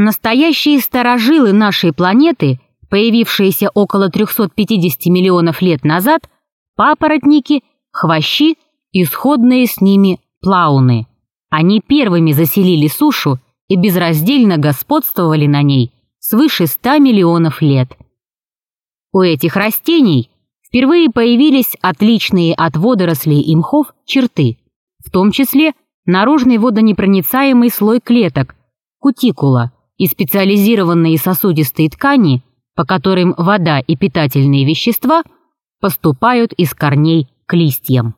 Настоящие старожилы нашей планеты, появившиеся около 350 миллионов лет назад, папоротники, хвощи и сходные с ними плауны. Они первыми заселили сушу и безраздельно господствовали на ней свыше 100 миллионов лет. У этих растений впервые появились отличные от водорослей и мхов черты, в том числе наружный водонепроницаемый слой клеток, кутикула и специализированные сосудистые ткани, по которым вода и питательные вещества поступают из корней к листьям.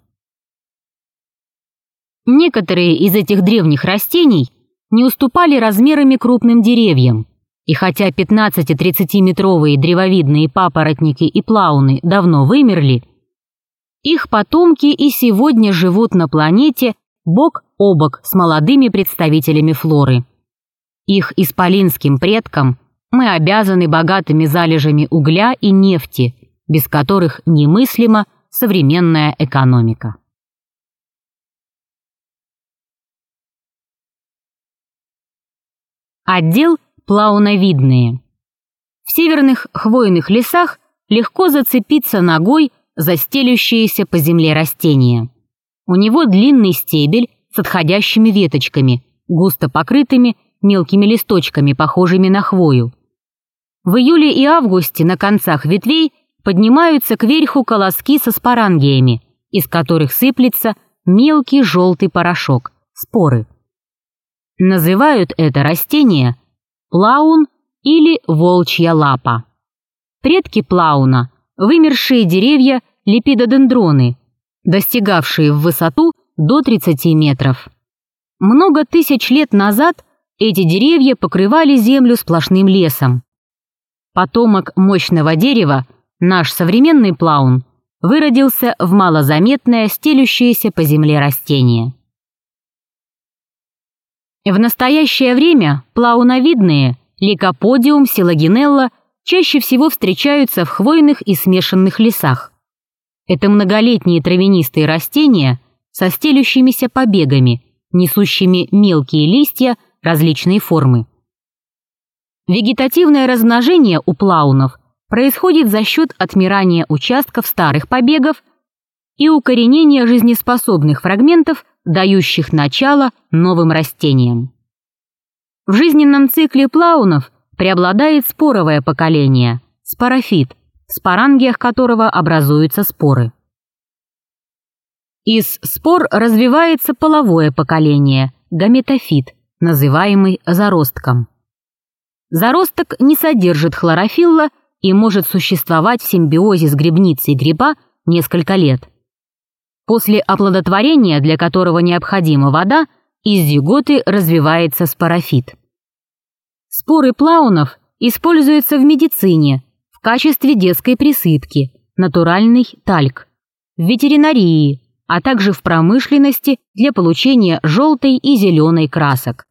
Некоторые из этих древних растений не уступали размерами крупным деревьям, и хотя 15-30-метровые древовидные папоротники и плауны давно вымерли, их потомки и сегодня живут на планете бок о бок с молодыми представителями флоры. Их исполинским предкам мы обязаны богатыми залежами угля и нефти, без которых немыслима современная экономика. Отдел плауновидные. В северных хвойных лесах легко зацепиться ногой за стелющиеся по земле растения. У него длинный стебель с отходящими веточками, густо покрытыми мелкими листочками, похожими на хвою. В июле и августе на концах ветвей поднимаются кверху колоски со спорангиями, из которых сыплется мелкий желтый порошок, споры. Называют это растение плаун или волчья лапа. Предки плауна – вымершие деревья лепидодендроны, достигавшие в высоту до 30 метров. Много тысяч лет назад эти деревья покрывали землю сплошным лесом. Потомок мощного дерева, наш современный плаун, выродился в малозаметное стелющееся по земле растение. В настоящее время плауновидные ликоподиум, силогенелла чаще всего встречаются в хвойных и смешанных лесах. Это многолетние травянистые растения со стелющимися побегами, несущими мелкие листья различной формы. Вегетативное размножение у плаунов происходит за счет отмирания участков старых побегов и укоренения жизнеспособных фрагментов дающих начало новым растениям. В жизненном цикле плаунов преобладает споровое поколение – спорофит, в спорангиях которого образуются споры. Из спор развивается половое поколение – гаметофит, называемый заростком. Заросток не содержит хлорофилла и может существовать в симбиозе с грибницей гриба несколько лет. После оплодотворения, для которого необходима вода, из зиготы развивается спорофит. Споры плаунов используются в медицине в качестве детской присыпки, натуральный тальк, в ветеринарии, а также в промышленности для получения желтой и зеленой красок.